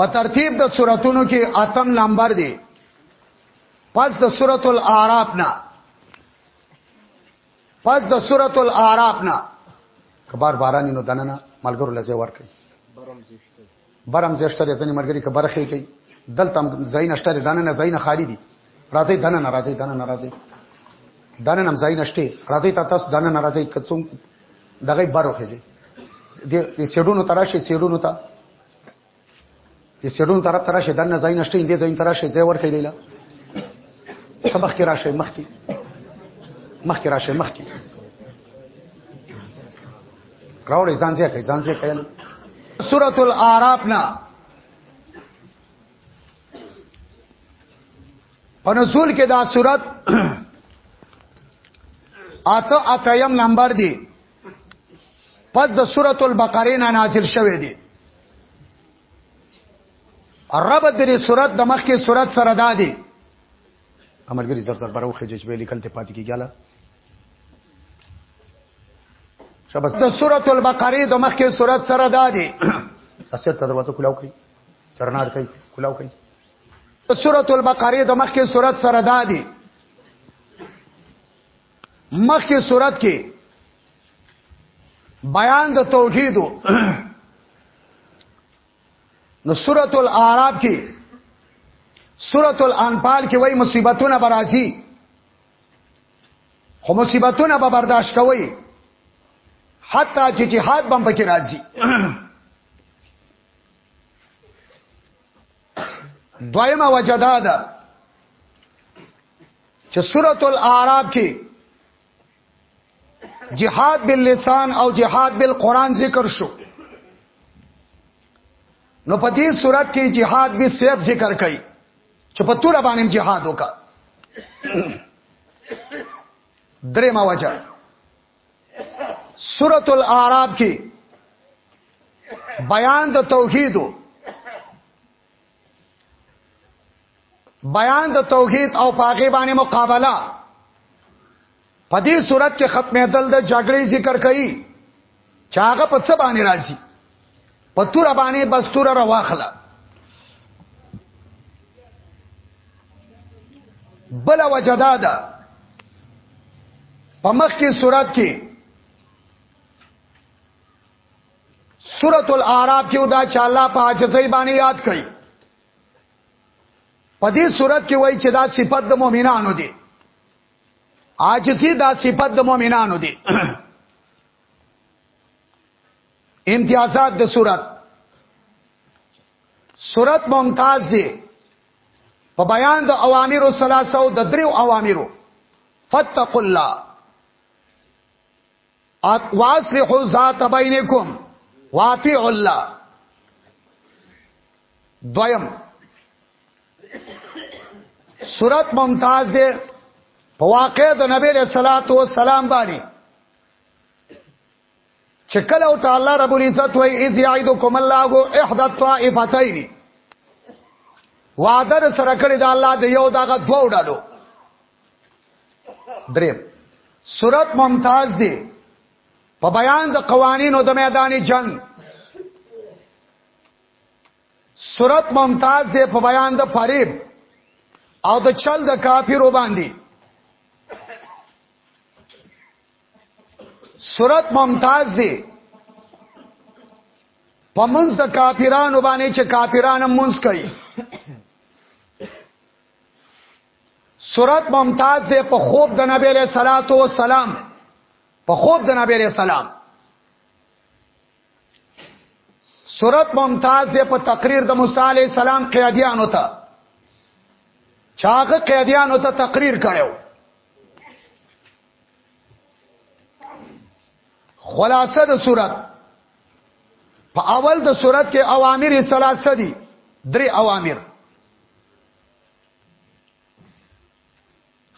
په ترتیب د سوراتونو کې اتم نمبر دی پس د سورۃ الاعراف نه پس د سورۃ الاعراف نه کبار بارانی نو دننه ملګرو لزه ورکړي برم زیشتر ځنې ملګری که برخې کوي دلته زین اشتر دننه زین خالی دي راځي دننه راځي دننه راځي دننه زین اشتر راځي تاسو دننه راځي کڅوم دغه بارو خېږي د سیډونو تراشه سیډونو ته د سیډونو طرف تراشه دنه ځای نشته اندې ځای تراشه ځای ورکې دی لا سبخ کې راشه مخ کې مخ کې راشه مخ کې راوړې ځان ځای کوي ځان ځای کوي سورۃ الاعراف نه په نزول کې دا صورت اته اتیم نمبر دی پس د سورۃ البقره نه نازل شوه دی رب د دې سورۃ د مخکې سورۃ سره دا دی امرګری زر زر برو خجج به لیکل ته پاتې کیږي شبس د سورۃ البقره د مخکې سورۃ سره دا دی اسه ته دروازه کولاو کوي چرنار کوي کولاو کوي سورۃ البقره د مخکې سورۃ سره دا دی مخکې سورۃ کې بیان د توحید نو سورۃ الاعراف کې سورۃ الانفال کې وای مصیبتونه برازي خو مصیبتونه به برداشت کوي حتی چې جهاد بم پکې راځي دویمه وجه دا ده چې سورۃ الاعراف کې جهاد باللسان او جهاد بالقران ذکر شو نو په دې صورت کې جهاد به سیف ذکر کړي چې په تور باندې جهاد وکړه درې ما وجه سورۃ الاعراف کې بیان د توحید بیان د توحید او پاګې باندې مقابله په دې صورت کې ختمېدل د جګړې ذکر کړي چاغه په څه باندې راځي په تور باندې بس تور را واخله بل وجدا ده په مخ کې صورت کې سورۃ الاعراف کې دا چې الله په عاجزۍ باندې یاد کړي په دې صورت کې وایي چې دا صفت د مؤمنانو دي عاجزي دا صفت د مؤمنانو دي امتیازات د صورت صورت ممتاز دی په بیان د اوامر او ثلاثه او د دریو اوامرو فتق الله ات واصلحوا ذات بینکم واطیع الله دویم صورت ممتاز دی په واقع د نبی له صلوات و سلام باندې چې کله او تعالی رب العزت وای اذ یعیدکم الله احد الطائفتین وعده سره کړی دا الله د یو دغه دوه ډلو دریم صورت ممتاز دی په بیان د قوانینو د میدان جنگ صورت ممتاز دی په بیان د فریب او د چل د کافرو باندې صورت ممتاز دی په منځ د کافرانو باندې چې کافران منځ کوي صورت ممتاز دی په خوب د نبی له صلوات و سلام په خوب د نبی له سلام صورت ممتاز دی په تقریر د موسی علی السلام قیادیانو ته چاغه قیادیانو ته تقریر کړو خلاصه د صورت په اول د صورت کې اوامر ثلاثه دي درې اوامر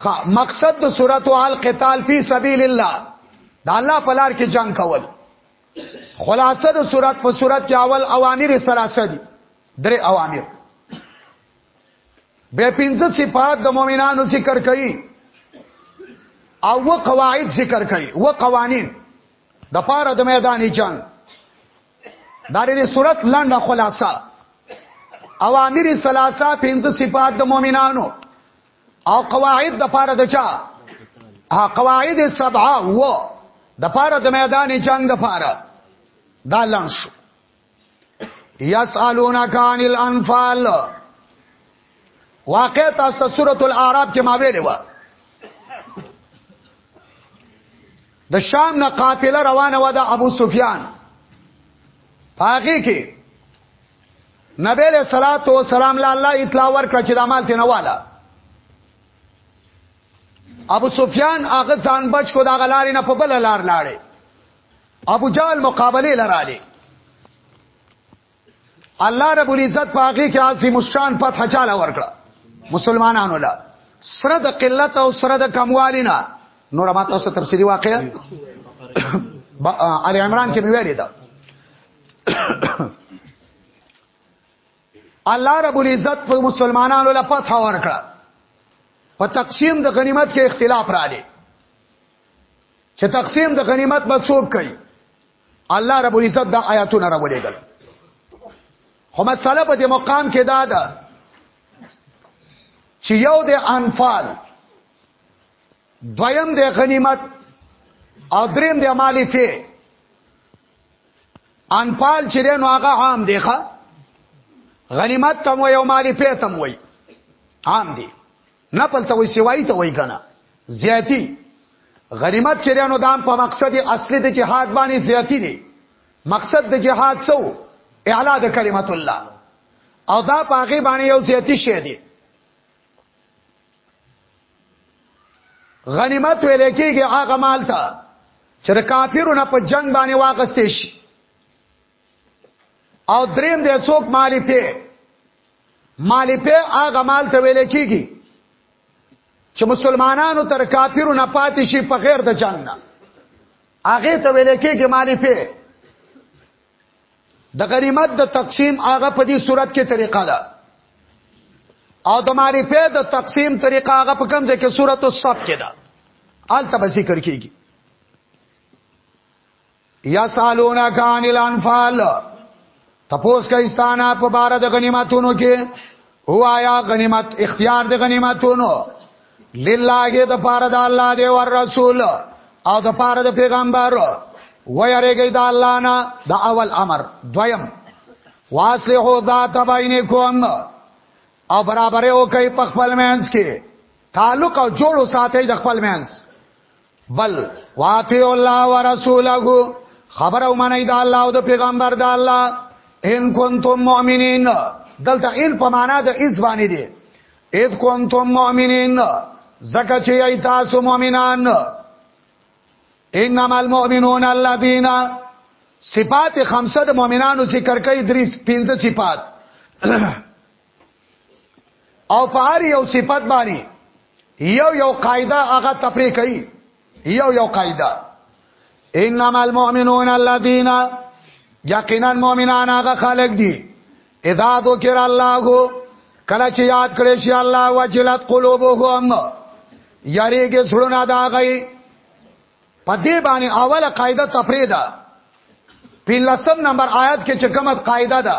خا مقصد د صورت او القتال فی سبیل الله د الله په لار کې جنگ کول خلاصه د صورت په صورت کې اول اوامر ثلاثه دي درې اوامر به پنځه صفات د مؤمنانو ذکر کړي او و قواعد ذکر کړي و قوانين د پاره د میداني جنگ داري د صورت لنډه خلاصه اوامر ثلاثه پنځه صفات د مؤمنانو او قواعد د پاره د چا ها قواعد سبعه و د پاره د میدان جنگ د پاره دا لنډ شو یسالونک عن الانفال واقع تاسو ته سورۃ الاعراف کې ما ویلې و د شام نه قافله روانه و د ابو سفیان پاګه کې نبی له صلوات و سلام له الله اطلاع ورکړه چې د مال تنه والا ابو سفیان هغه ځان بچ کو دا غلارې نه په بل لار لاړې ابو جهل مقابله لراله الله رب العزت پاګه کې عظیم الشان فتح چاله ورکړه مسلمانانو لا سره د قلت او سره د کموالینا نور ما تاسو تفصیلی واقعا ال عمران کې ویل دا الله رب العزت په مسلمانانو لا فتح ورکړه په تقسیم د غنیمت کې اختلاف رااله چې تقسیم د غنیمت به څوک کوي الله رب العزت دا آیاتونه راولېګل خو مسله په دې مقام کې دا ده چې یو د انفال دویم د غنیمت او دریم د مالی فی انفال چې نو هغه عام دی ښا غنیمت تم وي او مالی فی تم وي عام دی نپل ته وای سیوای ته وای کنه زیاتی غنیمت چریانو دام په مقصد اصلي د جهاد باندې زیاتی دي مقصد د جهاد څو اعلا د کلمت الله او دا پاغي باندې یو زیاتی شی دی غنیمت ویل کېږي هغه مال ته چې کافرونه په جنگ باندې واغستې شي او دریم دی څوک مالی په مالی په هغه مال ته ویل کیږي چې مسلمانانو تر کافرو نه پاتې شي په غیر د جنگ نه هغه ته ویل کېږي مالی په د غنیمت د تقسیم هغه په دې صورت کې طریقه ده او د مالی په د تقسیم طریقه هغه په کوم ځای کې صورت الصف کې ده آلته به ذکر کېږي یسالونک عن الانفال تپوس کوي ستانه په بار د غنیمتونو کې هوایا غنیمت اختیار د غنیمتونو لله د پاره د الله دی او رسول او د پاره د پیغمبر ويرګي د الله نه د اول امر دویم واصلحو ذات بینکم او برابر او کوي په خپل مینس کې تعلق او جوړو ساتي د خپل مینس بل واطیع الله ورسوله خبر او منی د الله او د پیغمبر د الله ان کنتم مؤمنین دلته ان په معنا د اس باندې دی اذ کنتم مؤمنین زکه چې ای تاسو مؤمنان انما المؤمنون الذين صفات خمسه د مؤمنانو ذکر کوي درې پنځه صفات او په هر یو صفت باندې یو یو قاعده هغه تفریق کوي یو یو قاعده انما المؤمنون الذين یقینا مؤمنان هغه خلق دي اذا ذکر الله کله چې یاد کړی شي الله وجلت قلوبهم یریږي سړونه دا غي په دې باندې اوله قاعده تفریدا په لسم نمبر آیات کې چې کومه قاعده ده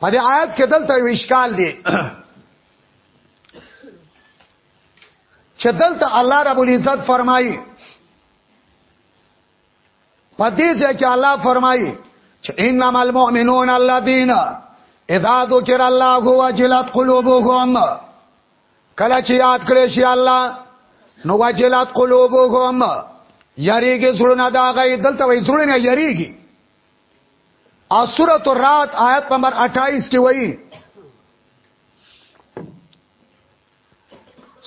په دې آیت کې دلته یو اشکال دی چې دلته الله رب العزت فرمایي په دې ځای کې الله فرمایي چې انما المؤمنون الذين اذا ذكر الله وجلت قلوبهم کله چې یاد کړي شي الله نو وجلت قلوبهم یریږي زړونه دا غي دلته وي زړونه یریږي او سورۃ الرعد آیت نمبر 28 کې وایي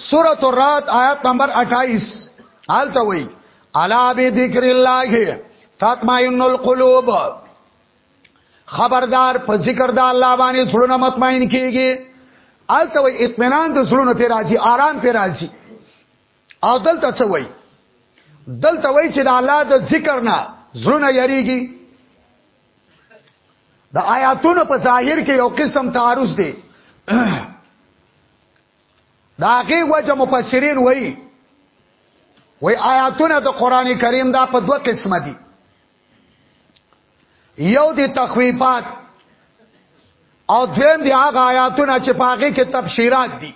سورۃ الرعد آیت نمبر 28 حالت وایي الا بذکر الله تطمئن القلوب خبردار په ذکر د الله باندې سړونه مطمئن کیږي الته وي اطمینان د سړونو پر راځي آرام پر راځي او دلته څه وای دلته وای چې د الله د ذکر نه زړه یریږي د آیاتونو په ظاهر کې یو قسم تعارض دی دا هغه وجه مفسرین وای وای آیاتونه د قران کریم دا په دوه قسمه دي یو دی تخویفات او دویم دی هغه آیاتونه چې پاګه کې تبشیرات دي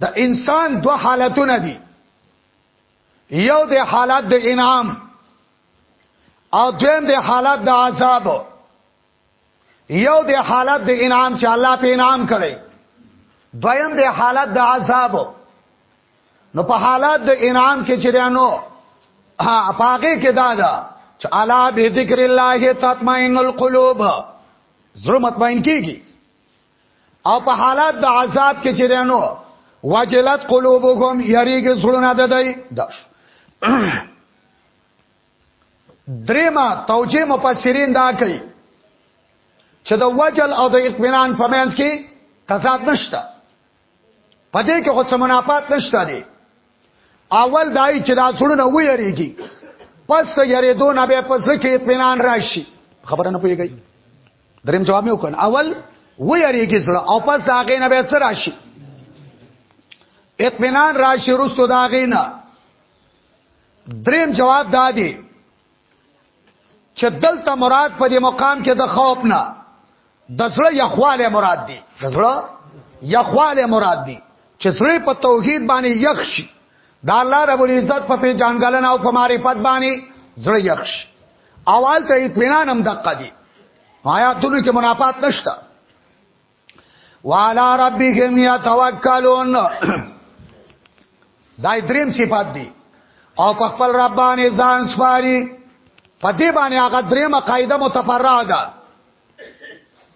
د انسان دو حالتونه دي یو د حالت د انعام او دویم د حالت د عذاب یو د حالت د انعام چې الله په انعام کړي دویم د حالت د عذاب نو په حالت د انعام کې چې رانو ها پاګه کې دا دا چې الا به ذکر الله تطمئن القلوب زړه مطمئن کیږي او په حالات د عذاب کې چرانو وجلت قلوبهم یریږي زړونه د دی داش دریما توجیه مفسرین دا کوي چې د وجل او د اطمینان په منځ کې تضاد نشته پدې کې خو څه منافات نشته دی اول دای چې دا څړونه ویریږي پس ته یری دون به پس کې اطمینان راشي خبره نه پويږي دریم جواب مې وکړ اول ویریږي زړه او پس دا غې نه به څه راشي اطمینان راشي رستو دا غې نه دریم جواب دادی چې دلته مراد په دې مقام کې د خوف نه د زړه یخواله مراد دی د زړه یخواله مراد دی چې زړه په توحید باندې یخ شي د الله رب العزت په پیژنګلن او په معرفت باندې زړه یخ شي اول ته اطمینان هم دقه دی آیاتونو کې منافات نشته وعلى ربهم يتوکلون دا دریم صفات دی او په خپل رب باندې ځان سپاري په دې باندې هغه دریمه قاعده متفرعه ده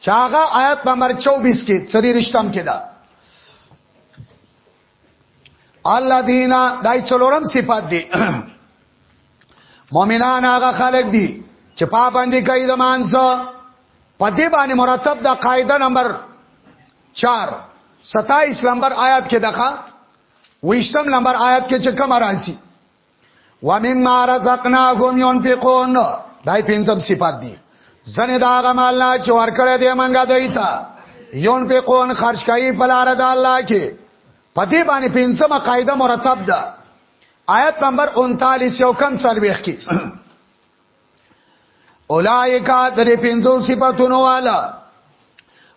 چاغه آیت نمبر 24 کې سری رښتم کې ده الذين دای څلورم صفات دي مؤمنان هغه خلک دي چې پابندي کوي د مانځه په دې باندې مرتب د قاعده نمبر 4 27 نمبر آیات کې دغه ویشتم نمبر آیات کې چې کوم راځي ومما رزقناهم ينفقون دای پنځم صفات دی زنه دا غم الله چې ورکړې دې منګه دیتا یون په کون خرج کوي په لار د الله کې پدې باندې پنځمه قاعده مرتب ده آیت نمبر 39 یو کم څلويخ کې اولائک درې پنځو صفاتونو والا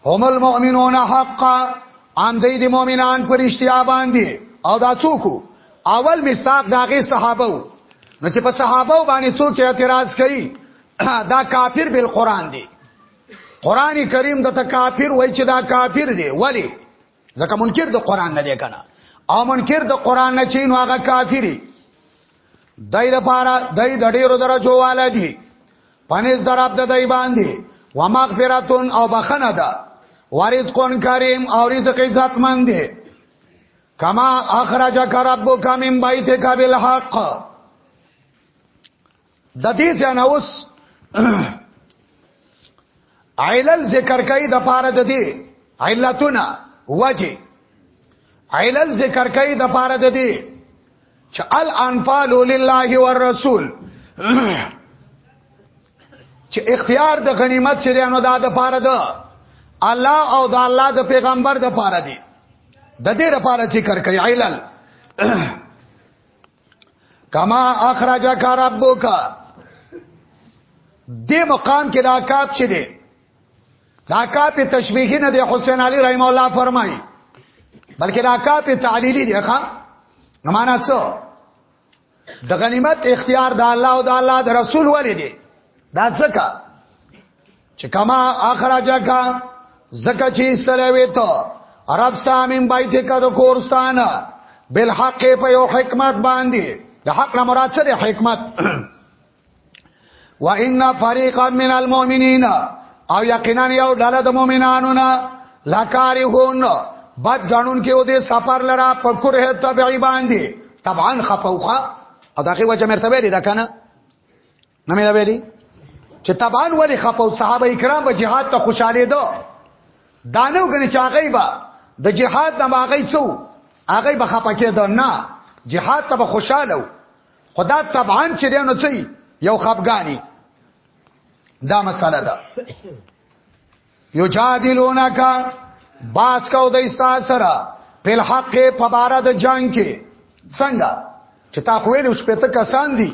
هم المؤمنون حقا ان دې د مؤمنان پرشتیا باندې او دا څوک اول مستاق داغه صحابه نو چې په صحابه باندې څوک اعتراض کوي دا کافر بل قران دی قران کریم د ته کافر وای چې دا کافر دی ولی ځکه منکر د قران نه دی کنه او منکر د قران نه چین هغه کافری دای د پاره دای د ډیرو درجو والا دي پنځ دراب د دای باندې ومغفرتون او بخنه ده ورزقون کریم او رزق عزت مند دي کما اخرجک ربک من بیتک بالحق د دې ځنه اوس علل ذکر کوي د پاره د دې علتونه وجه علل ذکر کوي د پاره د دې چې الانفال لله والرسول چې اختیار د غنیمت چې دینو دا د پاره ده الله او د الله د پیغمبر د پاره دي د دې لپاره ذکر کوي علل کما اخرجک ربک دې مقام کې دا کاپ چي دي دا کاپ تشبیهی نه دی حسین علی رحم الله فرمایي بلکې دا کاپ تعلیلی دی ښا معنا څه د غنیمت اختیار د الله او د الله د رسول ولې دی دا ځکه چې کما اخراجک زکه چې استلوي ته عرب ستا من بایت کا د کورستان بالحق په یو حکمت باندې د حق نه مراد څه حکمت وان فريقا من المؤمنين او یقینا یو ډله د مؤمنانو نه لکارهون بد غنون کې او دې سفر لرا په کره تبعی باندې طبعا خفوخه او داغه وجه مرتبه لري دا کنه نه مې ویلي چې طبعا ولی خپو صحابه کرام به jihad ته خوشاله دي دانو غني چې هغه به د jihad د ماغی څو هغه به خپه کېد نه jihad ته به خوشاله خدا طبعا چې دی نو څه یو خپګانی دا مسله ده یجادلونک باس کو د استا سره په حق په بار د جنگ کې څنګه چې تا خو ویل شپې ته کسان دي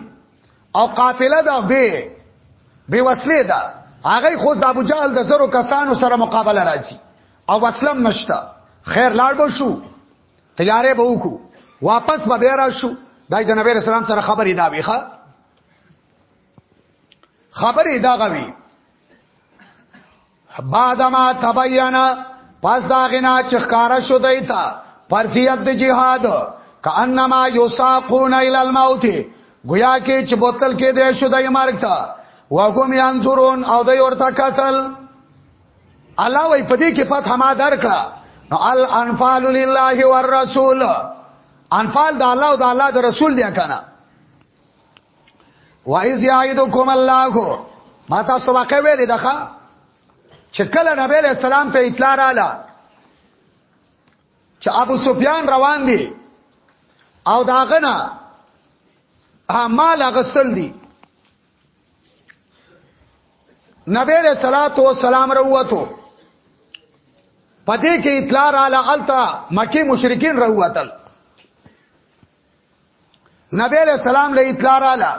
او قافله ده به به وسلې ده هغه خو د ابو جهل د زرو کسانو سره مقابله راځي او وسلم نشته خیر لاړ به شو تیارې به وکړو واپس به بیا راشو دای د نبی رسول الله سره خبرې دا ویخه خبرې دا غوي بعد ما تبینا پس دا غنا چخکارا شو دیتا فرضیت د جهاد کانما یساقون الی الموت گویا کې چې بوتل کې دی شو د مرګ ته وقوم ينظرون او د ورته قتل الله وی پدې کې پات هما درکړه نو الانفال لله والرسول انفال د الله او د الله د رسول دی کنه وایز یعیدکم الله ما تاسو واقع ویل دغه چې کله نبی له سلام ته اطلاع رااله چې ابو سفیان روان دي او داغه نه مال اغستل دي نبی له صلوات و سلام وروته پدې کې اطلاع رااله التا مکی مشرکین وروتل نبی علیہ السلام له اطلاع رااله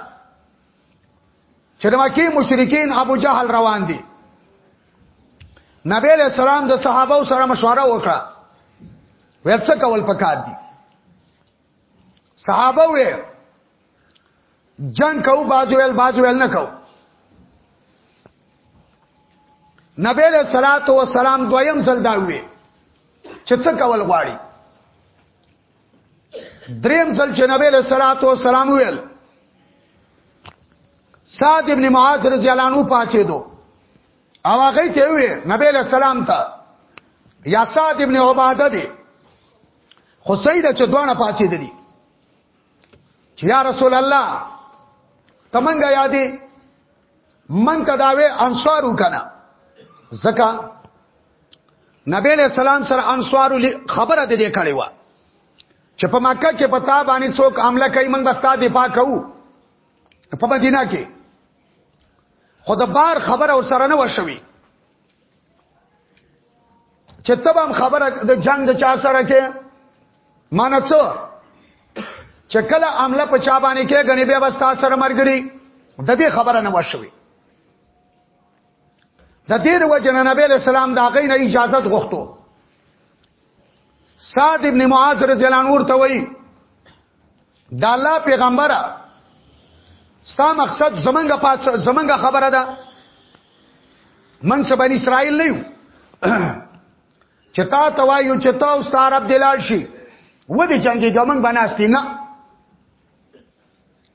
چې د مکی مشرکین ابو جهل روان دي نبی علیہ السلام د صحابه سره مشوره وکړه ویل څه کول پکار دي صحابه وې جنگ کو باز ویل باز ویل نه کو نبی علیہ الصلوۃ والسلام دویم ځل دا وې چې څه کول غواړي دریم ځل چې نبی له صلوات و سلام ویل سعد ابن معاذ رضی الله عنه پاتې دو او هغه ته وی نبی له سلام ته یا سعد ابن عباده دی خو سید چې دوانه پاتې دي چې یا رسول الله تمنګ یادې من تداوی انصارو کنه زکه نبی له سلام سره انصار خبره دې کړې و چې په مکه کې پتا باندې څوک عمله کوي موږ بستا دی پاکو په مدینه کې خود بار خبره ورسره نه وشوي چې تبم خبره د جنگ د چا سره کې مان څه چې کله عمله په چا باندې کې غنی به بستا سره مرګري د دې خبره نه وشوي د دې د وجه نه نبی له سلام دا غي نه اجازه غوښتو سعد ابن معاذ رضی الله عنه ورته وی دا الله پیغمبره ستا مقصد زمنګ پات زمنګ خبره ده من څه بنی اسرائیل نه یو چتا توایو چتا او ستار عبد دلال شي و دې جنگي ګمنګ بناستي نه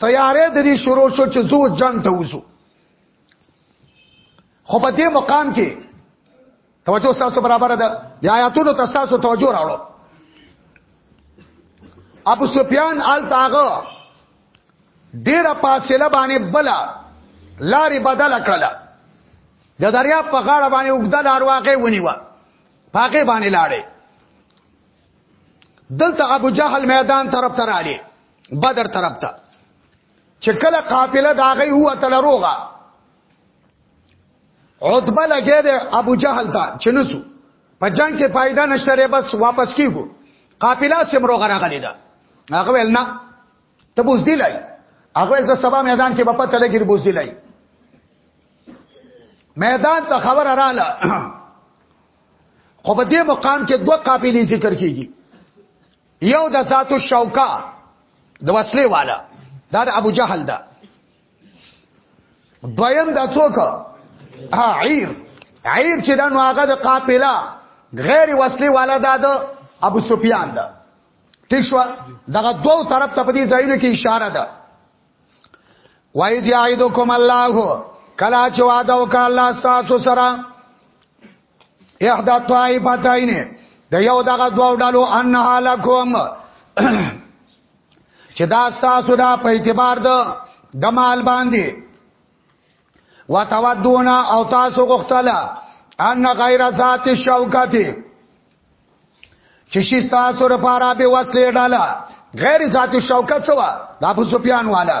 تیارې د دې شروع شو چې زو جنگ ته وځو خو په دې مقام کې توجه تاسو برابر ده یا آیاتونو تاسو توجه راوړو ابو سفیان آل تاغه ډیره پاسله باندې بلا لارې بدل کړل د دریا په غاړه باندې وګدل ارواقه ونیوه پاکه باندې لاړې دلته ابو جهل میدان طرف ته رالی بدر طرف ته چې کله قافله داغي هو تل روغه عتبه لګې د ابو جهل ته چنسو په جنگ کې فائدہ نشته بس واپس کیږو قافله سم روغه راغلی دا هغه ول نه ته بوز دی لای هغه ول سبا میدان کې په پته لګیر بوز دی لای میدان ته خبر رااله خو په دې مقام کې دوه قافلې ذکر کیږي یو د ذات الشوکا د وسلې والا دا د ابو جهل دا دویم دا څوک ها عیر عیر چې دا نو هغه د قافله غیر وسلې والا دا د ابو سفیان دا ٹھیک شو دغه دوو طرف ته په دې ځایونو کې اشاره ده وایز یعیدکم الله کلا چې وعده وکړه الله تاسو سره احدا طائفتین د یو دغه دوه ډلو انها لکم چې دا تاسو دا په اعتبار د د مال باندې وتودون او تاسو غختلا ان غیر ذات شوکتی چې شي تاسو لپاره به وسلې ډاله غیر ذات شوکت سوا د ابو سفیان والا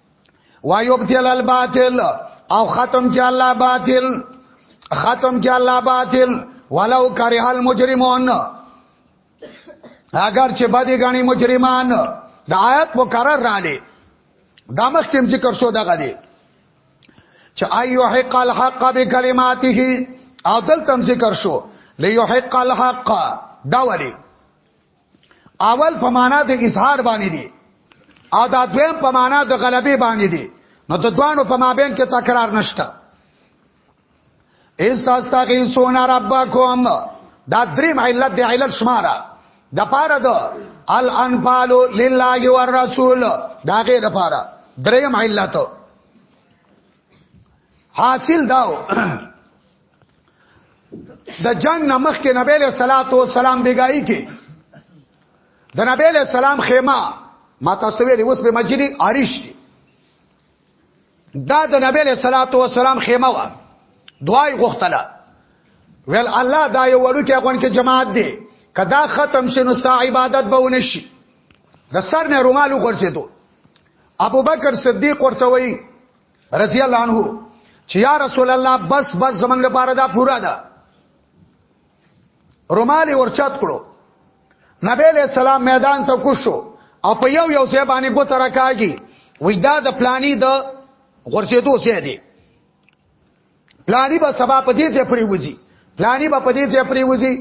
ويبتل الباطل او ختم کې الله باطل ختم کې الله باطل ولو کرہ المجرمون اگر چې بدی غني مجرمان د آیت مکرر رااله دا مخکې ذکر شو دغه دی چې ايو حق الحق بکلماته او دلته ذکر شو ليحق الحق دا ولي اول په معنا د اظهار باندې دي او دا دویم په معنا د غلبې باندې دي نو د دوانو په مابین کې تکرار نشته استاستغیثون ربکم دا دریم علت دی علت شماره د پاره د الانفال لله والرسول دا غي د پاره دریم علت حاصل داو د جنگ نمخ کې نبی له صلوات و سلام بیګای کې د نبی له سلام خیمه ما تاسو ویلي اوس په مسجد عارش دی دا د نبی له صلوات و سلام خیمه و دعای غختله ویل الله دا یو وړو کې افغان کې جماعت دی کدا ختم شنو ستا عبادت به ونشي د سر نه رومالو ګرځېدو ابو بکر صدیق ورته وی رضی الله عنه چې یا رسول الله بس بس زمنګ لپاره دا پورا ده رومال ورچات کړو نبی له سلام میدان ته کوشو او په یو یو ځای باندې ګوت راکاږي وې دا د پلاني د غرسېدو ځای دی پلاني به سبا په دې ځای پرې وځي پلاني به په دې ځای پرې وځي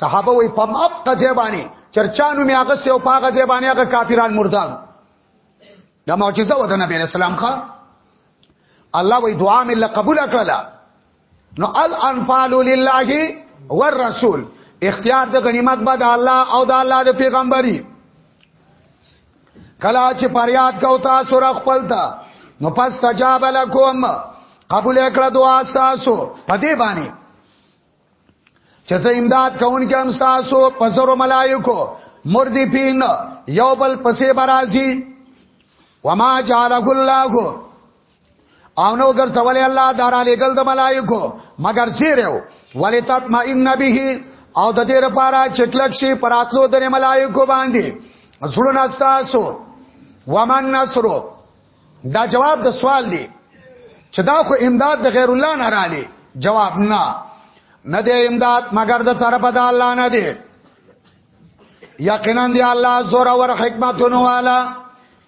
صحابه وې پم اپ قځه باندې چرچانو می هغه سیو پاغه ځای باندې هغه کافران مردار دا معجزه و د نبی علیہ السلام ښا الله وی دعا مې قبول کړه نو الانفال لله والرسول اختیار د غنیمت بعد الله او د الله د پیغمبري کلا چې پریاد کو تاسو را خپل تا نو پس تجاب لکم قبول کړه دعا تاسو په دې باندې چې زه امداد کون کې هم تاسو په زرو ملائکو مردفین یو بل پسې برازي وما جعله الله او نو ګرځولې الله دارا لګل د ملائکو مگر سیرو ولتطمئن به او د دې لپاره چکلک شي پراتلو د ملائکو باندې زړه نستاسو ومن نصرو دا جواب د سوال دی چې دا خو امداد د غیر الله نه رالی جواب نه نه دی امداد مگر د طرف د الله نه دی یقینا دی الله زور او حکمتونو والا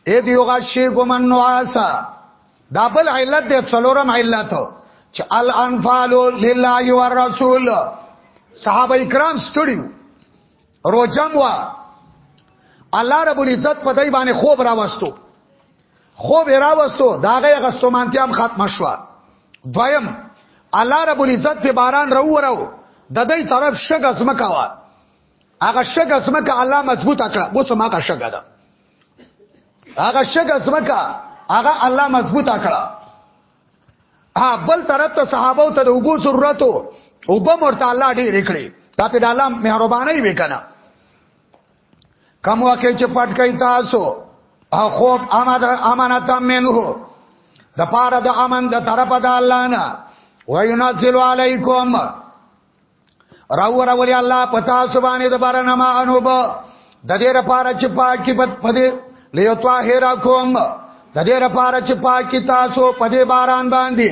اې دی غشی ګمن نواسا دا بل علت دی څلورم علت چې الانفال لله والرسول صحابه کرام ستړي روجم وا الله رب العزت په دای باندې خوب راوستو خوب راوستو داغه غستومانتیام ختم شو دویم الله رب العزت په باران راوورو د دې طرف شګه زمکا وا هغه شګه زمکا الله مضبوط کړه اوس ما کا شګه ده هغه شګه زمکا هغه الله مضبوط کړه ها بل طرف ته صحابه ته د وبو ضرورت او به مرته الله ډیر کړی دا په الله مهرباني وکنه کوم واکه چې پټ کوي تاسو او خوب امانت منه د پاره د امن د طرف د الله نه وینزل علیکم راو راولي الله پتا سبحانه د بارنا ما انوب د دې لپاره چې پاک کې پدې لیو طاهرا کوم د دې لپاره چې پاک کې تاسو پدې باران باندې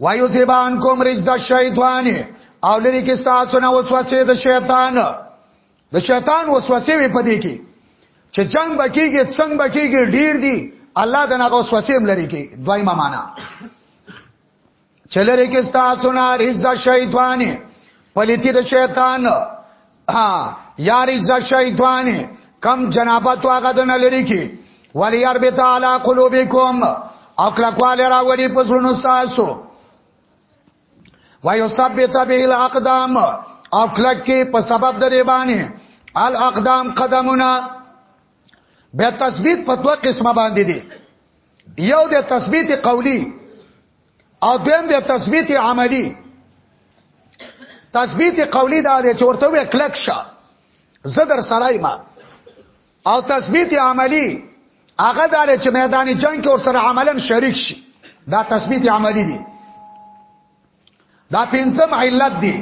وایو سیبان کوم رجز الشیطان او لري کې تاسو نه وسوسه د شیطان د شیطان وسوسه وي پدې کې چې جنگ بکیږي څنګه بکیږي ډیر دي الله د ناغه وسوسه هم لري کې دویمه معنا چلره کې تاسو نه رز شیطانی پلیتی د شیطان ها یا رز شیطانی کم جنابت واغه د نلری کی ولی اربت علی قلوبکم او کله کواله راوړي په زړونو تاسو ويثبت به الاقدام او کله کې په سبب د ریبانی الاقدام قدمونه بیا تثبیت په دوه قسمه باندې دي یو د تثبیت قولی او دیم د تثبیت عملی تثبیت قولی دا دی چې ورته وې کلک شه زدر سړای ما او تثبیت عملی هغه دار چې میدان جنگ کې ور سره عملا شریک شي دا تثبیت عملی دی دا پنځم علت دی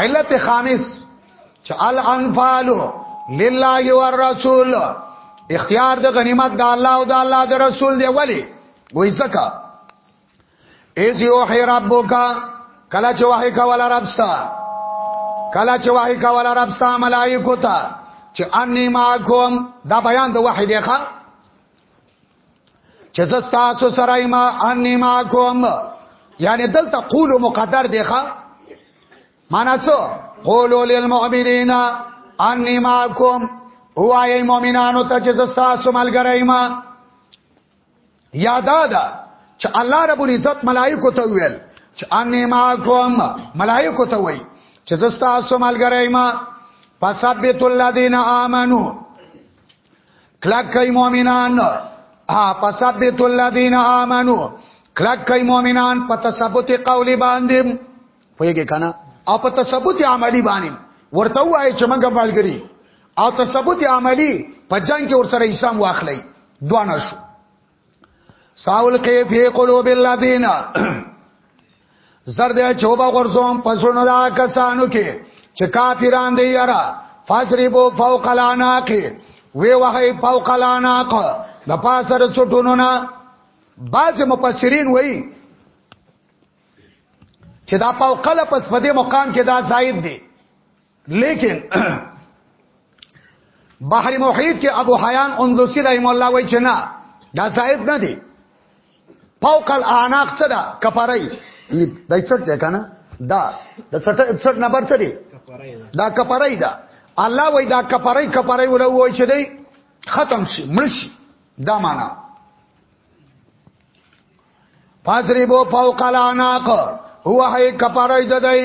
علت خامس چې الانفال لله والرسول اختیار د غنیمت د الله او د الله د رسول دی ولی وای زکا ایز یو حی ربک کلا چې وحی کول ربستا کلا چې وحی کول ربستا ملائکه ته چې انی معکم دا بیان د وحی دی ښا چې زستاسو سره ما انی ما کوم یعنی دلته قول مقدر دی ښا معنا څه قولوا للمؤمنین انی ما کوم وای مؤمنانو ته چې زستاسو ملګری ما یادا دا چې الله رب العزت ملائکه ته ویل چې انی ما کوم ملائکه ته وای چې زستاسو ملګری ما فثبت الذين امنوا کلک کئی مومنان پسبت الذین آمنو کلک کئی مومنان په تثبت قولی باندې پوهیږي کنه او په تثبت عملی باندې ورته وایي چې موږ ملګری او تثبت عملی په جنگ کې ورسره ایسام واخلې دوه نشو ساول کې فی قلوب الذین زرد چوبا غرزوم پسونو دا کسانو کې چې کافران دی یرا فاسربو فوق الاناق وی وهي فوق الاناق د پاسر چټونو نه بعض مفسرین وایي چې دا فوق لپس په دې مقام کې دا زائد دی لیکن بحر محیط کې ابو حیان اندوسی رحم الله وای چې نه دا زائد نه دی فوق الاعناق څه دا کفارای دا څټ دی کنه دا د څټ څټ نمبر څه دی دا کفارای دا الله وای دا کفارای کفارای ولا وای چې دی ختم شي مړ شي دا معنا فاضربو فوق الاناق هو هي کپاره د دی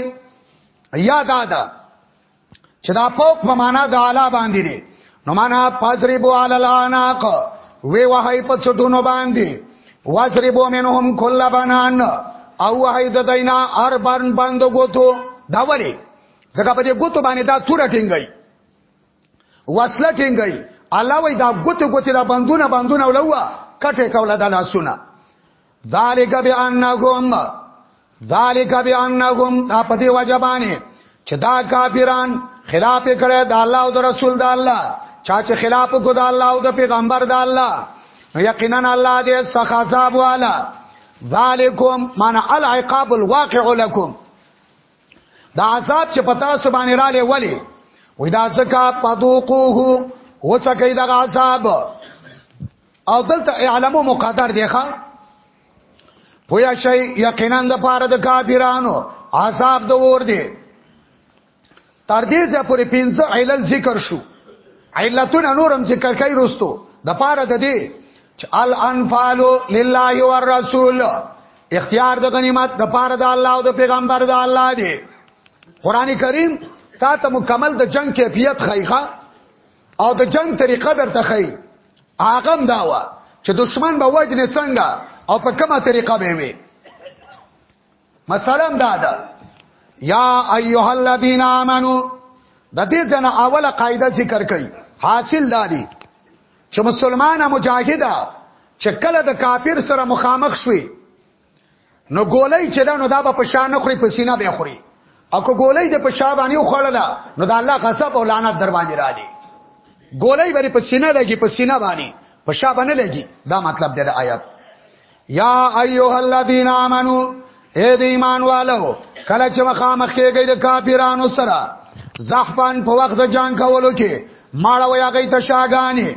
یا دا دا چې دا فوق په معنا د اعلی باندې دی نو معنا فاضربو علی الاناق وی وهي په چټونو باندې واضربو منهم کل بنان او وهي د دینا هر برن باندې ګوتو دا وری ځکه په دې ګوتو باندې دا تور ټینګي وسله ټینګي الله وای دا ګوتې ګوتې دا بندونه بندونه ولوا کټه کوله دا لاسونه ذالک بانهم ذالک بانهم دا په دی وجبانه چې دا کافران خلاف کړي د الله او د رسول د الله چا چې خلاف کو د الله او د پیغمبر د الله یقینا الله دې سخت عذاب والا ذالکم من العقاب الواقع لكم دا عذاب چې پتا سبحان را لې ولی وې دا ځکه پدوقوه وڅکې دا عذاب او دلته اعلمو مقدر دی ښا پویا شي یقینا د پاره د کافرانو عذاب د ور دی تر دې ځې پورې پنځه علل ذکر شو علتونه نورم ذکر کوي رستو د پاره د دې چې الانفال لله والرسول اختیار د غنیمت د پاره د الله او د پیغمبر د الله دی قران کریم تا ته مکمل د جنگ کیفیت خیخه او د جنگ طریقه درته خی هغه داوا چې دشمن به وجنه څنګه او په کومه طریقه به وي مثلا دا ده یا ایها الذین آمنو د دې ځنه اوله قاعده ذکر کړي حاصل دادی چې مسلمانه مجاهده چې کله د کافر سره مخامخ شوي نو ګولۍ چې دا نو دا په شان خوري په سینا به خوري او کو ګولۍ د پښا باندې وخړله نو د الله غضب او لعنت در باندې را دي ګولۍ باندې پسینه لګي پسینه باندې پښا باندې لګي دا مطلب دی د آیات یا ایها الذین آمنو اے د ایمان والو کله چې مخامخ کېږئ د کافرانو سره زحفان په وخت د جنگ کولو کې ماړه ویا غي ته شاګانی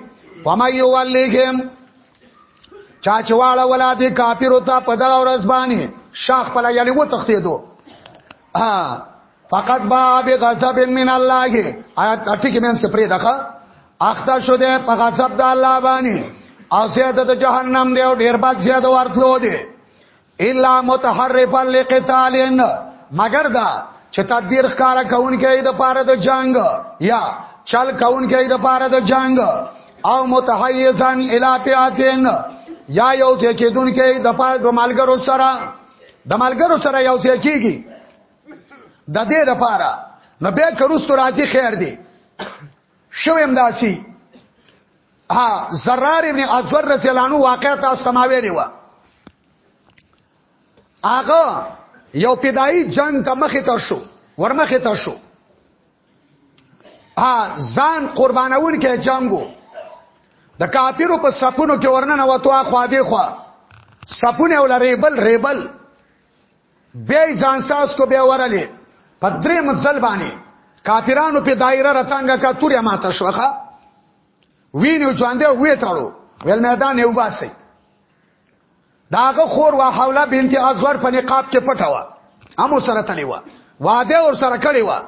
ومه یو ولیکم چا چې واړه ولادي کافر ته په دغه ورځ باندې شاخ پلا یعنی و تختیدو ها فقط با بغضب من الله آیات اټی کې مینس کې پرې دغه اخته شو دې په غضب د الله باندې او زیاده د جهنم دی او ډیر بد زیاده ورتلو دی الا متحرفا لقتال مگر دا چې تدبیر ښکارا کون کې د پاره د جنگ یا چل کون کې د پاره د جنگ او متحیزا الی فئاتین یا یو چې کېدون کې د پاره د مالګرو سره د مالګرو سره یو ځای کیږي د دې لپاره نو به کروست راځي خیر دی شوم داسي ها زرار ابن ازور رضی الله عنه واقع تاسو تماوي دی وا هغه یو پیدایي جنگ ته مخه تر شو ورمخه تر شو ها ځان قربانول کې جنگو د کافیرو په سپونو کې ورننه وته خو دې خو سپونه ول ریبل ریبل بیا یې ځان ساز کو بیا ورلې په درې مزل باندې کافرانو په دایره رتانګه کا توریا ماته شوخه وینو ژوند دی وې تړو ول میدان یو باسي داغه خور وا حوله بنت ازور په نقاب کې پټوا امو سره تلی وا واده ور سره کړی وا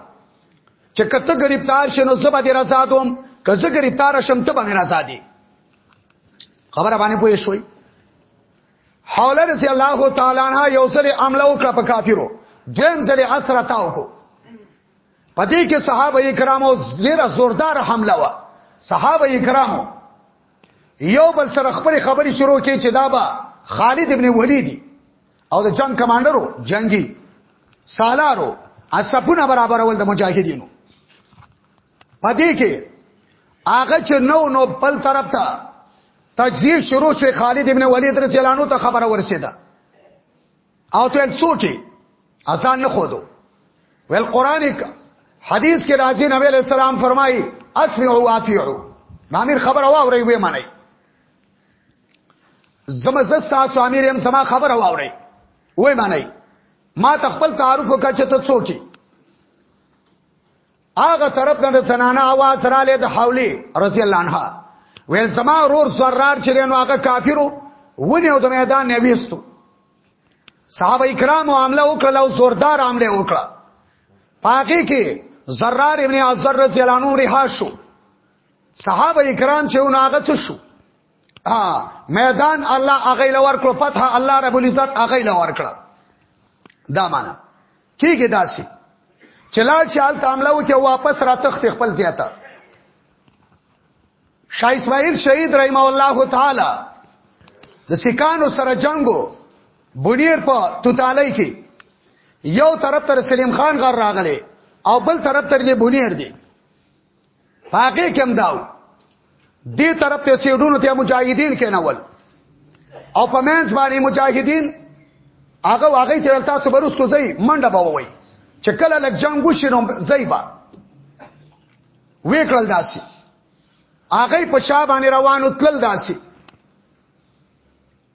چې کته گرفتار شنو زبا دی رضا دوم کزه گرفتار شم ته به رضا دی خبره باندې پوه شوي حوله رضی الله تعالی عنها یو ځل عمله وکړه په کافرو دیم ځل اسره تاو کو پدې کې صحابه کرامو ډیره زوردار حمله و صحابه کرامو یو بل سره خبرې خبرې شروع کړي چې دا به خالد ابن ولید او د جنگ کمانډرو جنگي سالارو اصفونه برابرول د مجاهدینو پدې کې هغه چې نو نو بل طرف ته تجزیه شروع شي خالد ابن ولید رضی الله عنه ته خبره ورسېده او ته څوکي اذان نه خودو ول قران حدیث کې راځي نبی علیہ السلام فرمایي اسمعوا واطيعوا نامیر خبر واوري وې معنی زما زستا سوامیر هم سما خبر واوري وې معنی ما تخپل تعارف وکړ چې ته څوکي هغه طرف نه زنانه आवाज را لید حولی رضی الله عنها ویل سما رور سرار چې نو هغه کافرو ونی او د میدان نه ویستو صحابه کرام عامله وکړه او زوردار عامله وکړه پاګه کې زرار ابن عزر رضی الله عنه رها شو صحابه کرام چې اون هغه څه شو ها میدان الله هغه لور کړو فتح الله رب العزت هغه لور کړو دا معنا کیږي داسي چلاړ چال تامله وکي واپس را تخت خپل زیاته شاه اسماعیل شهید رحم الله تعالی د سکانو سره جنگو بنیر په توتالای کې یو طرف تر سلیم خان غر راغله او بل طرف تر دې بنیر دی پاګه کم داو دې طرف ته سیډونو ته مجاهدین کېنول او په منځ باندې مجاهدین هغه واغې تر تاسو برستو زئی منډه بووي چې کله لګ جنگ وشینو زئی با وکړل داسي هغه په شا باندې روانو تل داسي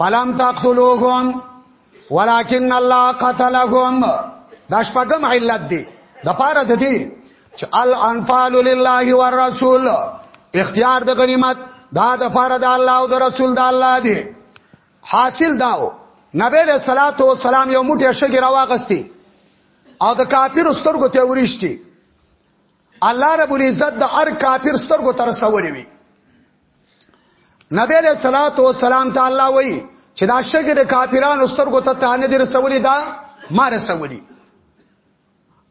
فلم تقتلوهم ولكن الله قتلهم دا شپږم علت دی د پاره د دې چې الانفال لله والرسول اختیار د غنیمت دا د پاره د الله او د رسول د الله دی حاصل داو نبی له صلوات و سلام یو موټه شګی راواغستی او د کافر سترګو ته ورشتي الله رب العزت د هر کافر سترګو تر سوړې وي نبی له صلوات و سلام ته الله وایي چې دا شګه د کافرانو سترګو ته تانه دې رسولې دا ما رسولې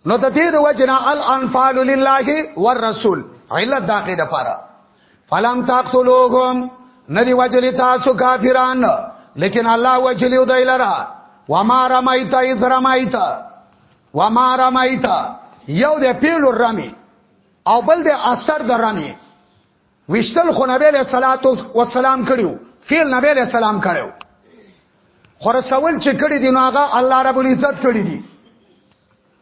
نو د دې د وجنا الانفال لله والرسول علت داګه د پاره فلم تقتلوهم ندی وجلی تاسو کافران لیکن الله وجلی ودای لرا وما رمیت اذ رمیت وما رمایت یو د پیلو رمی او بل د اثر د رمی وشتل خو نبی له صلوات و سلام کړیو فعل نبی له سلام کړیو خو رسول چې کړی دی نو هغه الله رب العزت کړی دی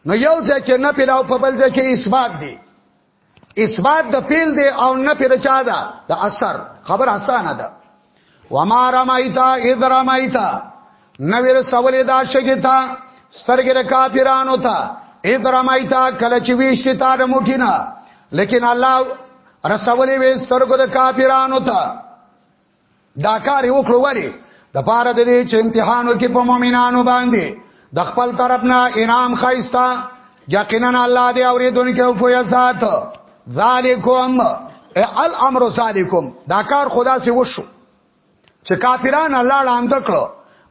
نو یو ځکه نه پیلاو په بل ځکه اثبات دی اثبات د فعل دی او نه پر چا ده د اثر خبر اسانه ده وما رمایتا اذ رمایتا نو ور سوالې دا شګتا سترګې د کافرانو ته اذ رمایتا کله چې ویشت تا د موټینا لیکن الله رسولې وې سترګو د کافرانو ته دا کار یې وکړو ولی د پاره د دې چې امتحانو کې په مؤمنانو باندې د خپل طرف نه انعام خایستا یقینا الله دې اوریدونکو او فویا سات ذالکم الامر ذالکم دا کار خدا سي وشو چې کافران الله لاند کړو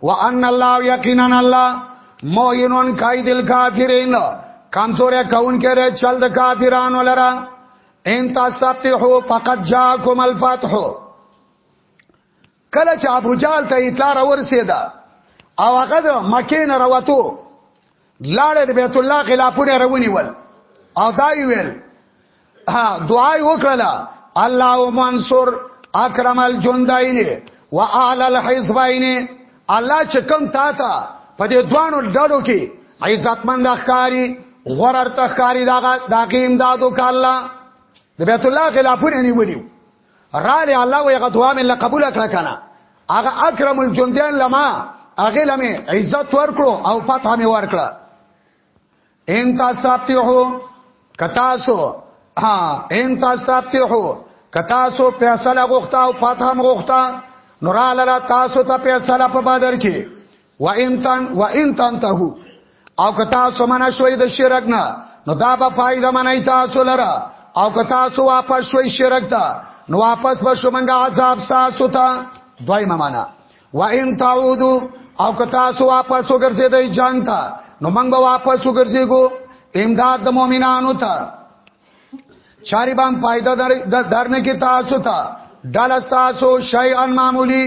وان الله یقینا الله موینون کایدل کافرین کمزوریا کون کړي چل د کافرانو لرا ان تستفتحوا فقد جاءكم الفتح کله چې ابو جال ته اطلاع ورسېده او هغه د مکې نه راوتو لاړې د بیت الله خلافونه رونی ول او دا ویل دعا وکړه اللهم انصر اکرم الجندین واعلى الحزبین الله چې کوم تا ته په دې دوانو ډلو کې عزتمن ښکاری غورر ته ښکاری دا دا قیم دادو ک الله د بیت الله خلافونه نیولیو را لې الله وي غدوا من قبول کړه کنه هغه اکرم الجندین لما هغه لمه عزت ورکړو او فتح می ورکړه ان تاسو کتاسو ها ان تاسو کتاسو فیصله غوښتا او فتح هم غوښتا نور الله تاسو ته فیصله په بدر کې و ان تن و ان تن ته او کتا سمنا شوي د شرک نه نو دا به فائدہ منای تاسو لره او کتا سو واپس شوي شرک ته نو واپس به شومنګ عذاب تاسو ته دوی معنا و ان تعودو او که تاسو واپس وګرځیدئ جنگ ته نو موږ به واپس وګرځیږو امداد د مؤمنانو ته چاری بام پایده در درنه کې تاسو ته ډل تاسو شی ان معمولی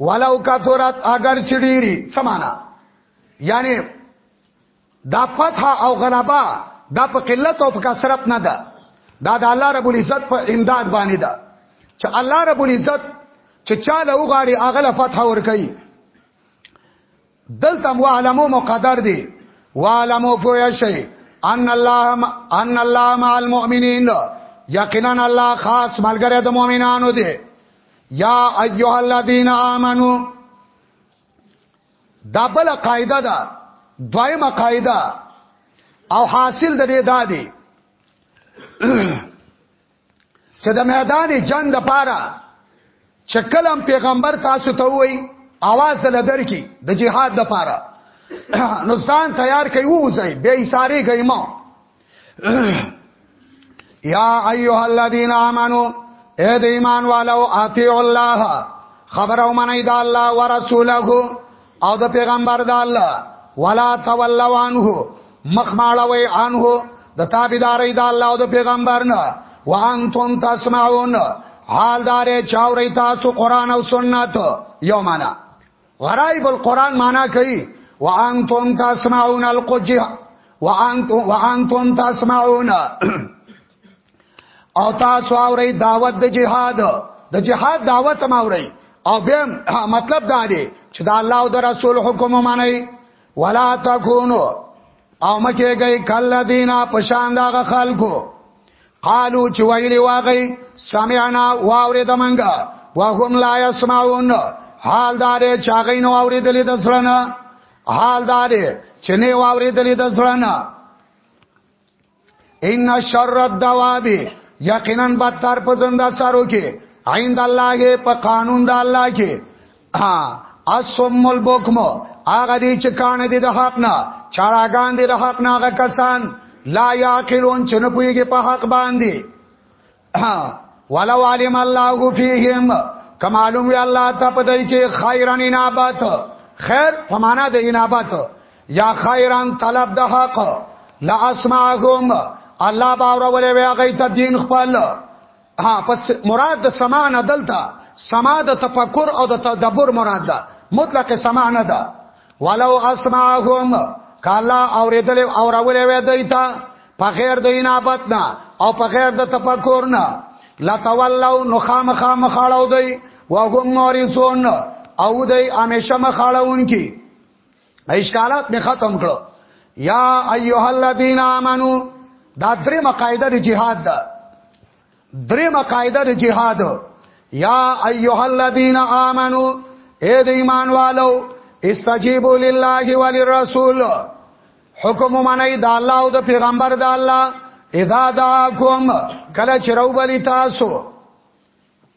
ولو کثرت اگر چډيري سمانا یعنی دا فتح او غلبا دا په قلت او په کثرت نه ده دا د الله رب العزت په امداد باندې ده چې الله رب العزت چې چاله وغاړي اغله فتح ور کوي دلته مو علمو مقدر دي وعلمو پوه شي ان الله ان الله مع المؤمنین یقینا الله خاص ملګری د مؤمنانو دی یا ایها الذین آمنو دا بل قاعده ده دویمه قاعده او حاصل د دې دا دی چې د میدان جنگ د پاره چې کلم پیغمبر تاسو ته وای आवाज لدر کی د جهاد د پاره نو ځان تیار کوي وځي به ایثاري گئی ما یا ایها الذین آمنو اے د ایمان والو اطیع الله خبر او منی دا الله ورسوله او د پیغمبر دا الله ولا تولوا عنه مخمالوی عنه د تابعداري دا الله او د پیغمبر نه وانتم تسمعون حال دار چاوري تاسو قران او سنت یو معنا غرائب القرآن معنا کوي وانتم تسمعون القجه وانتم وانتم تسمعون او تاسو اورئ دعوت د جهاد د جهاد دعوت ما اورئ او به مطلب دا دی چې دا الله او د رسول حکم ومنئ ولا تکونو او مکه گئی کله دینا پشان دا خلکو قالو چې ویلی واغی سمعنا واورې دمنګا وهم لا يسمعون حال دار چاغې نو اورې دلې د سړنه حال دار چې نه اورې دلې د سړنه ان شر الدواب یقینا بدتر پسند سارو کې عند الله په قانون د الله کې ها اسم البکم هغه دي چې کان دي د حق نه چاړاګان دي د حق نه هغه کسان لا یاقلون چې نه پويږي په حق باندې ها ولو علم الله فیهم کمالوم وی الله ته پدای کې خیرن انابت خیر په معنا د انابت یا خیرن طلب د حق لا اسمعهم الله باور ولې وی غیت دین خپل ها پس مراد د سماع نه دلته سماع د تفکر او د تدبر مراد ده مطلق سماع نه ده ولو اسمعهم کالا اوریدل او راولې وې دایتا په غیر د انابت نه او په غیر د تفکر نه لا تولوا نخام خام خړاو دی وهم مورثون او دی همیشه مخاړون کی اشکالات می ختم کړو یا ایها الذین آمنو دا درې مقاعده د جهاد ده درې مقاعده د جهاد یا ایها الذین آمنو اے د ایمان والو استجیبوا لله وللرسول حکم منی د الله او د پیغمبر د الله اذا دعاکم کله چرو بلی تاسو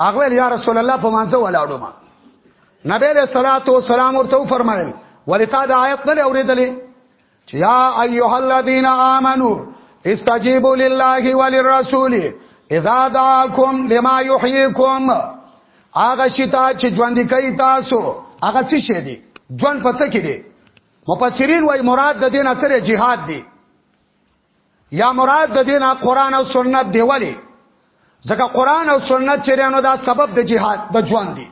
هغه ویل یا رسول الله په مانځه ولاړو ما نبی له صلوات و سلام ورته فرمایل ولتا د آیت نه اوریدلې چې یا ایها الذین آمنو استجیبوا لله وللرسول اذا دعاكم لما يحييكم هغه شتا چې ژوند کوي تاسو هغه څه شي دي ژوند پڅ کې دي مفسرین وايي مراد د دین اثر جهاد دي یا مراد د دینه قران او سنت دی ولی ځکه قران او سنت چیرانو دا سبب د جهاد د ژوند دی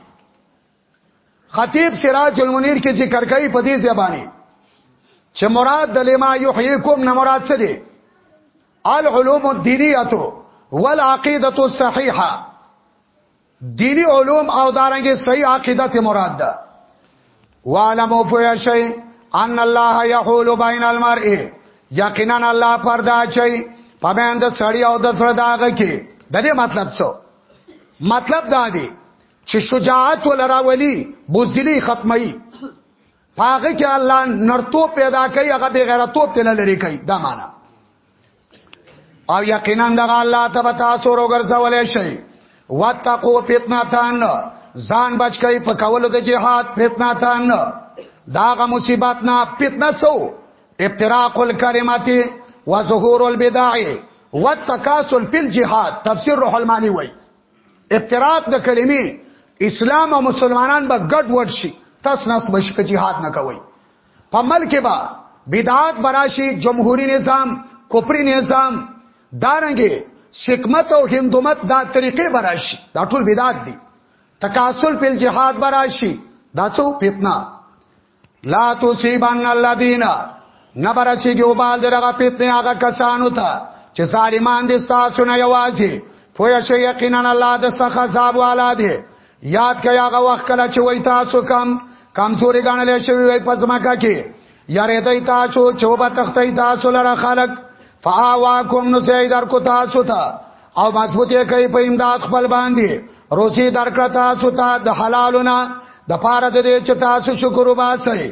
خطیب سراج المنیر کې ذکر کوي په دې ځبانه چې مراد د لما یحییکم نه مراد څه دی العلوم الدینیه والعقیده الصحیحه دینی علوم او دارنګ صحیح عقیده ته مراد ده وعلمو فویا شی ان الله یحول بین المرء یقینا الله پردا چي په مند سړی او د سړی داغه کې د دې مطلب څه مطلب دا دی چې شجاعت ولراولي بوزدلی ختمي پاغه کې الله نرتو پیدا کوي هغه بغیرتوب تل لري کوي دا معنا او یقینا دغه الله ته به تاسو وګرځولې شي واتقو فتنتان ځان بچ کړئ په کولو د جهاد فتنتان داغه مصیبت نه فتنه څو افتراق الکلمات و ظهور البدع و التکاسل فی الجهاد تفسیر روح المانی وای افتراق د کلمې اسلام او مسلمانان به ګډ وډ شي تاسو نس بشک جهاد نه کوي په ملک کې به بدعات براشي جمهوریت نظام کوپری نظام دارنګي شکمت او هندومت دا طریقې براشي دا ټول بدعات دي تکاسل په جهاد براشي دا څو فتنه لا تصيبن الذين نبرشي جوبال درغه فتنه هغه کسانو ته چې ظالمان دي تاسو نه یوازي پوه شئ یقینا الله د سخت عذاب والا دی یاد کړئ هغه وخت کله چې وای تاسو کم کمزوري ګڼل شوی وای پس ماکه کې یاره دای تاسو چوبه تختای تاسو لره خلق فاواکم نو سي در کو تاسو ته او مضبوطه کوي په امداد خپل باندې روزي درکړه تاسو ته د حلالونه د پاره دې چې تاسو شکر وباسئ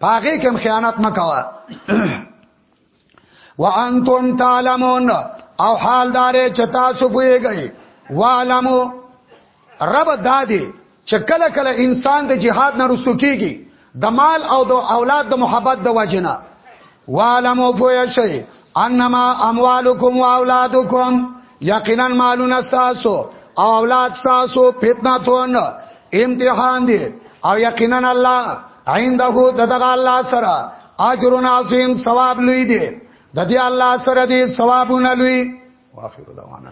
پاغه کوم خیانت مکوا وانتم تعلمون او حال دارې چې تاسو پوهیږئ والمو رب دادی چې کله کله انسان د جهاد نه رسو کیږي د مال او د اولاد د محبت د وجنه والمو پوهیږئ انما اموالکم واولادکم یقینا مالون ساسو او اولاد ساسو فتنه تون امتحان دی او یقینا الله عنده دغه الله سره اجر عظیم ثواب لوی دی د دې الله سره دی ثوابونه لوی واخر دعوانا